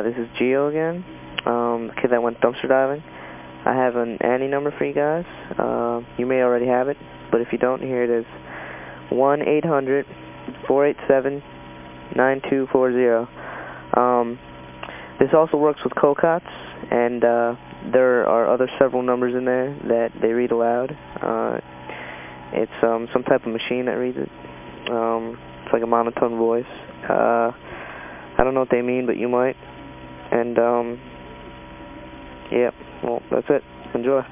Uh, this is Geo again, um, kid that went dumpster diving. I have an ANI number for you guys. Uh, you may already have it, but if you don't, here it is. 1-800-487-9240. Um, this also works with COCOTS, and uh, there are other several numbers in there that they read aloud. Uh, it's um, some type of machine that reads it. Um, it's like a monotone voice. Uh, I don't know what they mean, but you might. And, um, yeah, well, that's it. Enjoy.